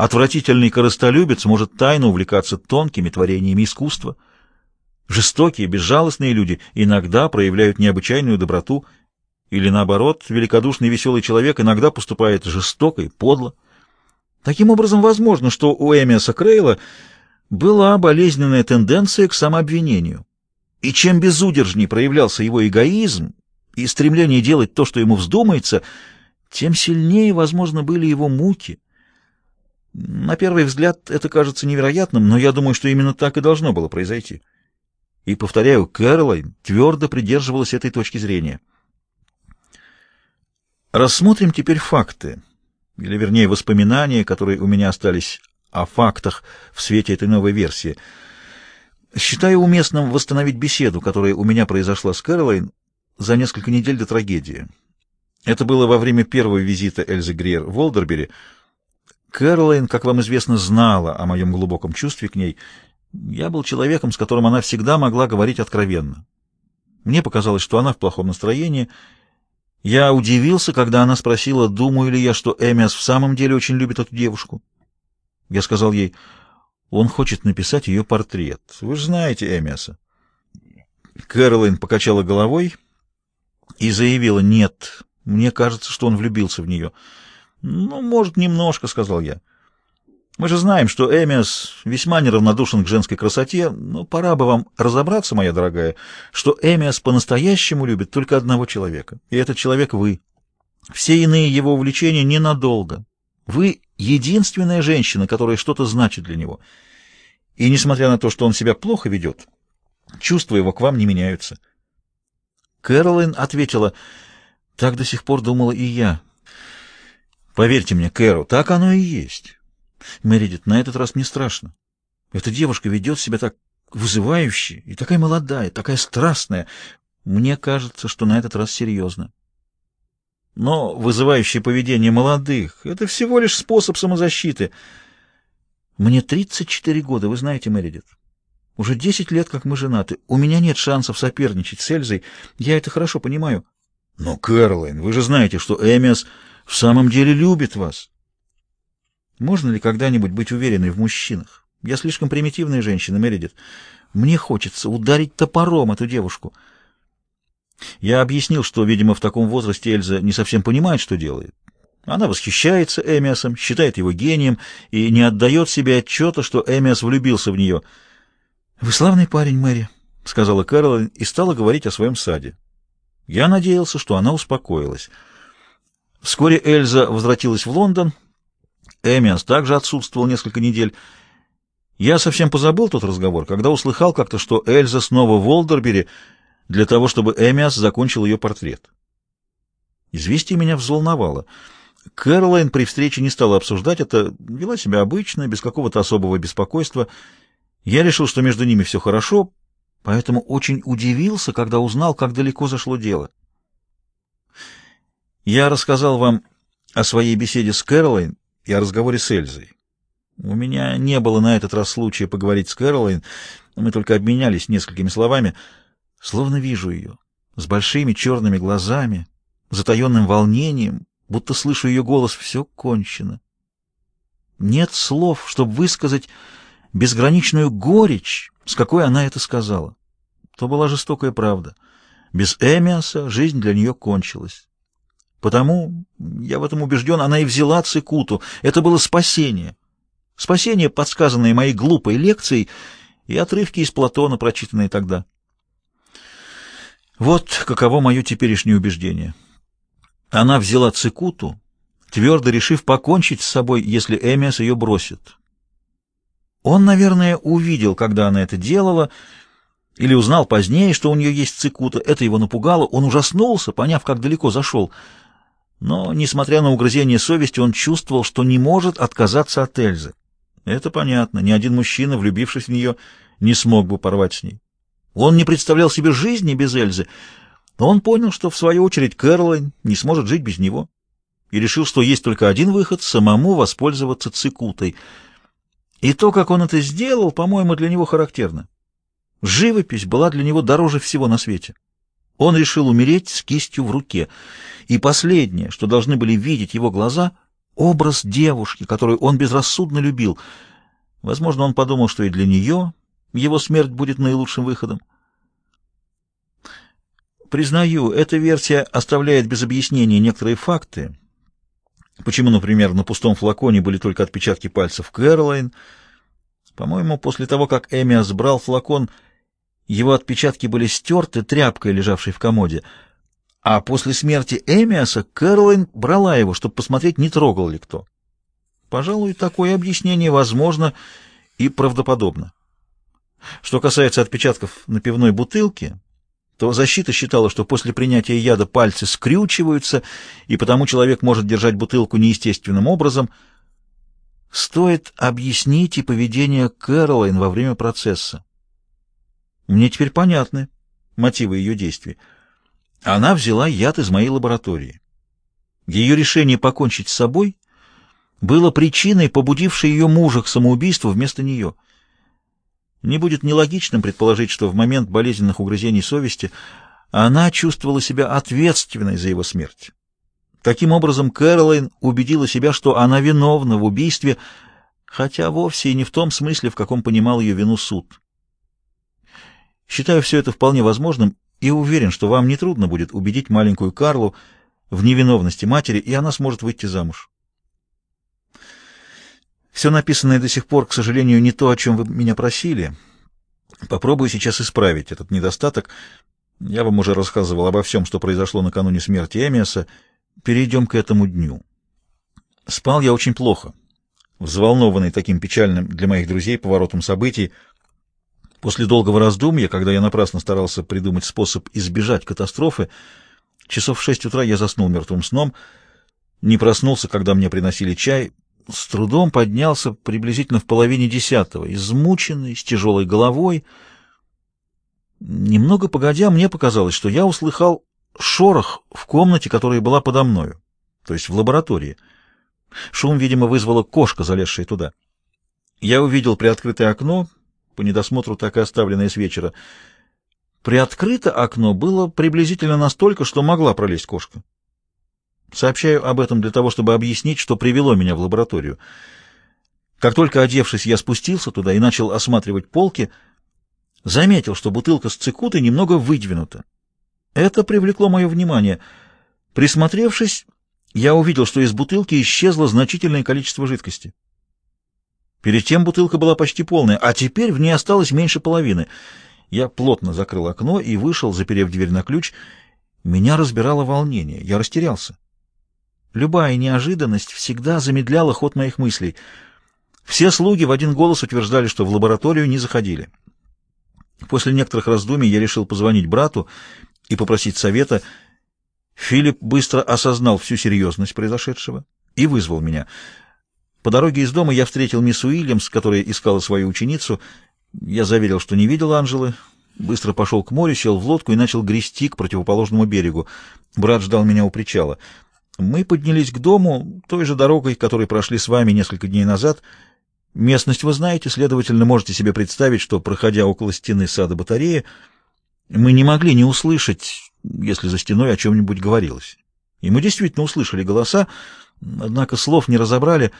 Отвратительный корыстолюбец может тайно увлекаться тонкими творениями искусства. Жестокие, безжалостные люди иногда проявляют необычайную доброту, или наоборот, великодушный веселый человек иногда поступает жестоко и подло. Таким образом, возможно, что у Эмиаса Крейла была болезненная тенденция к самообвинению. И чем безудержней проявлялся его эгоизм и стремление делать то, что ему вздумается, тем сильнее, возможно, были его муки — на первый взгляд это кажется невероятным, но я думаю, что именно так и должно было произойти. И, повторяю, Кэролайн твердо придерживалась этой точки зрения. Рассмотрим теперь факты, или, вернее, воспоминания, которые у меня остались о фактах в свете этой новой версии. Считаю уместным восстановить беседу, которая у меня произошла с Кэролайн за несколько недель до трагедии. Это было во время первого визита Эльзы Гриер в Олдербери, Кэролайн, как вам известно, знала о моем глубоком чувстве к ней. Я был человеком, с которым она всегда могла говорить откровенно. Мне показалось, что она в плохом настроении. Я удивился, когда она спросила, думаю ли я, что Эмиас в самом деле очень любит эту девушку. Я сказал ей, он хочет написать ее портрет. Вы же знаете Эмиаса. Кэролайн покачала головой и заявила, нет, мне кажется, что он влюбился в нее. «Ну, может, немножко», — сказал я. «Мы же знаем, что Эмиас весьма неравнодушен к женской красоте, но пора бы вам разобраться, моя дорогая, что Эмиас по-настоящему любит только одного человека, и этот человек вы. Все иные его увлечения ненадолго. Вы — единственная женщина, которая что-то значит для него. И несмотря на то, что он себя плохо ведет, чувства его к вам не меняются». Кэролайн ответила, «Так до сих пор думала и я». Поверьте мне, Кэрол, так оно и есть. Мэридит, на этот раз не страшно. Эта девушка ведет себя так вызывающе и такая молодая, такая страстная. Мне кажется, что на этот раз серьезно. Но вызывающее поведение молодых — это всего лишь способ самозащиты. Мне 34 года, вы знаете, Мэридит. Уже 10 лет, как мы женаты. У меня нет шансов соперничать с Эльзой. Я это хорошо понимаю. Но, Кэролайн, вы же знаете, что Эмиас в самом деле любит вас. Можно ли когда-нибудь быть уверенной в мужчинах? Я слишком примитивная женщина, Мередит. Мне хочется ударить топором эту девушку. Я объяснил, что, видимо, в таком возрасте Эльза не совсем понимает, что делает. Она восхищается Эмиасом, считает его гением и не отдает себе отчета, что Эмиас влюбился в нее. «Вы славный парень, Мэри», — сказала Кэролайн и стала говорить о своем саде. Я надеялся, что она успокоилась. Вскоре Эльза возвратилась в Лондон. Эмиас также отсутствовал несколько недель. Я совсем позабыл тот разговор, когда услыхал как-то, что Эльза снова в Олдербери для того, чтобы Эмиас закончил ее портрет. Известие меня взволновало. Кэролайн при встрече не стала обсуждать это, вела себя обычно, без какого-то особого беспокойства. Я решил, что между ними все хорошо, поэтому очень удивился, когда узнал, как далеко зашло дело. Я рассказал вам о своей беседе с Кэролайн и о разговоре с Эльзой. У меня не было на этот раз случая поговорить с Кэролайн, мы только обменялись несколькими словами. Словно вижу ее, с большими черными глазами, затаенным волнением, будто слышу ее голос «все кончено». Нет слов, чтобы высказать безграничную горечь, с какой она это сказала. То была жестокая правда. Без Эмиаса жизнь для нее кончилась. Потому, я в этом убежден, она и взяла цикуту. Это было спасение. Спасение, подсказанное моей глупой лекцией, и отрывки из Платона, прочитанные тогда. Вот каково мое теперешнее убеждение. Она взяла цикуту, твердо решив покончить с собой, если Эмиас ее бросит. Он, наверное, увидел, когда она это делала, или узнал позднее, что у нее есть цикута. Это его напугало. Он ужаснулся, поняв, как далеко зашел. Но, несмотря на угрызение совести, он чувствовал, что не может отказаться от Эльзы. Это понятно. Ни один мужчина, влюбившись в нее, не смог бы порвать с ней. Он не представлял себе жизни без Эльзы, но он понял, что, в свою очередь, Кэролайн не сможет жить без него, и решил, что есть только один выход — самому воспользоваться цикутой. И то, как он это сделал, по-моему, для него характерно. Живопись была для него дороже всего на свете. Он решил умереть с кистью в руке, и последнее, что должны были видеть его глаза, образ девушки, которую он безрассудно любил. Возможно, он подумал, что и для нее его смерть будет наилучшим выходом. Признаю, эта версия оставляет без объяснения некоторые факты. Почему, например, на пустом флаконе были только отпечатки пальцев Кэролайн? По-моему, после того, как Эмиас брал флакон, его отпечатки были стерты тряпкой, лежавшей в комоде, а после смерти Эмиаса Кэролайн брала его, чтобы посмотреть, не трогал ли кто. Пожалуй, такое объяснение возможно и правдоподобно. Что касается отпечатков на пивной бутылке, то защита считала, что после принятия яда пальцы скрючиваются, и потому человек может держать бутылку неестественным образом. Стоит объяснить и поведение Кэролайн во время процесса. Мне теперь понятны мотивы ее действий. Она взяла яд из моей лаборатории. Ее решение покончить с собой было причиной, побудившей ее мужа к самоубийству вместо нее — не будет нелогичным предположить, что в момент болезненных угрызений совести она чувствовала себя ответственной за его смерть. Таким образом, Кэролайн убедила себя, что она виновна в убийстве, хотя вовсе и не в том смысле, в каком понимал ее вину суд. Считаю все это вполне возможным и уверен, что вам нетрудно будет убедить маленькую Карлу в невиновности матери, и она сможет выйти замуж. Все написанное до сих пор, к сожалению, не то, о чем вы меня просили. Попробую сейчас исправить этот недостаток. Я вам уже рассказывал обо всем, что произошло накануне смерти Эмиаса. Перейдем к этому дню. Спал я очень плохо, взволнованный таким печальным для моих друзей поворотом событий. После долгого раздумья, когда я напрасно старался придумать способ избежать катастрофы, часов в шесть утра я заснул мертвым сном, не проснулся, когда мне приносили чай, с трудом поднялся приблизительно в половине десятого, измученный, с тяжелой головой. Немного погодя, мне показалось, что я услыхал шорох в комнате, которая была подо мною, то есть в лаборатории. Шум, видимо, вызвала кошка, залезшая туда. Я увидел приоткрытое окно, по недосмотру так и оставленное с вечера. Приоткрыто окно было приблизительно настолько, что могла пролезть кошка. Сообщаю об этом для того, чтобы объяснить, что привело меня в лабораторию. Как только одевшись, я спустился туда и начал осматривать полки, заметил, что бутылка с цикутой немного выдвинута. Это привлекло мое внимание. Присмотревшись, я увидел, что из бутылки исчезло значительное количество жидкости. Перед тем бутылка была почти полная, а теперь в ней осталось меньше половины. Я плотно закрыл окно и вышел, заперев дверь на ключ. Меня разбирало волнение. Я растерялся. Любая неожиданность всегда замедляла ход моих мыслей. Все слуги в один голос утверждали, что в лабораторию не заходили. После некоторых раздумий я решил позвонить брату и попросить совета. Филипп быстро осознал всю серьезность произошедшего и вызвал меня. По дороге из дома я встретил мисс Уильямс, которая искала свою ученицу. Я заверил, что не видел Анжелы. Быстро пошел к морю, сел в лодку и начал грести к противоположному берегу. Брат ждал меня у причала. Мы поднялись к дому той же дорогой, которой прошли с вами несколько дней назад. Местность вы знаете, следовательно, можете себе представить, что, проходя около стены сада батареи, мы не могли не услышать, если за стеной о чем-нибудь говорилось. И мы действительно услышали голоса, однако слов не разобрали.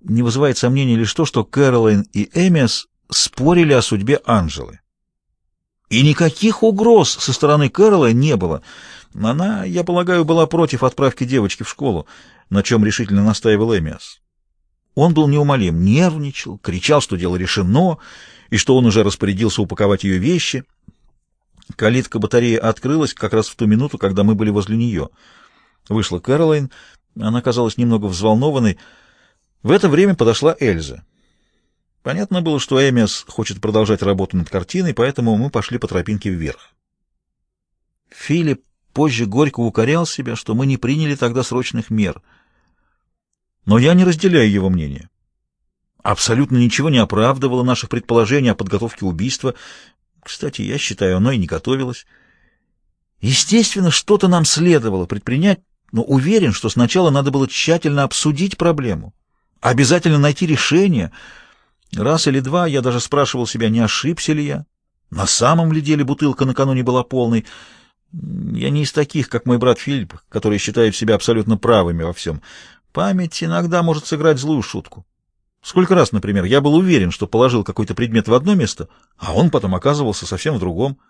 Не вызывает сомнений лишь то, что Кэролайн и Эмиас спорили о судьбе Анжелы. И никаких угроз со стороны Кэрола не было — она, я полагаю, была против отправки девочки в школу, на чем решительно настаивал Эмиас. Он был неумолим, нервничал, кричал, что дело решено, и что он уже распорядился упаковать ее вещи. Калитка батареи открылась как раз в ту минуту, когда мы были возле нее. Вышла Кэролайн, она казалась немного взволнованной. В это время подошла Эльза. Понятно было, что Эмиас хочет продолжать работу над картиной, поэтому мы пошли по тропинке вверх. Филипп позже горько укорял себя, что мы не приняли тогда срочных мер. Но я не разделяю его мнение. Абсолютно ничего не оправдывало наших предположений о подготовке убийства. Кстати, я считаю, оно и не готовилось. Естественно, что-то нам следовало предпринять, но уверен, что сначала надо было тщательно обсудить проблему, обязательно найти решение. Раз или два я даже спрашивал себя, не ошибся ли я. На самом ли деле бутылка накануне была полной — я не из таких, как мой брат Филипп, которые считают себя абсолютно правыми во всем. Память иногда может сыграть злую шутку. Сколько раз, например, я был уверен, что положил какой-то предмет в одно место, а он потом оказывался совсем в другом.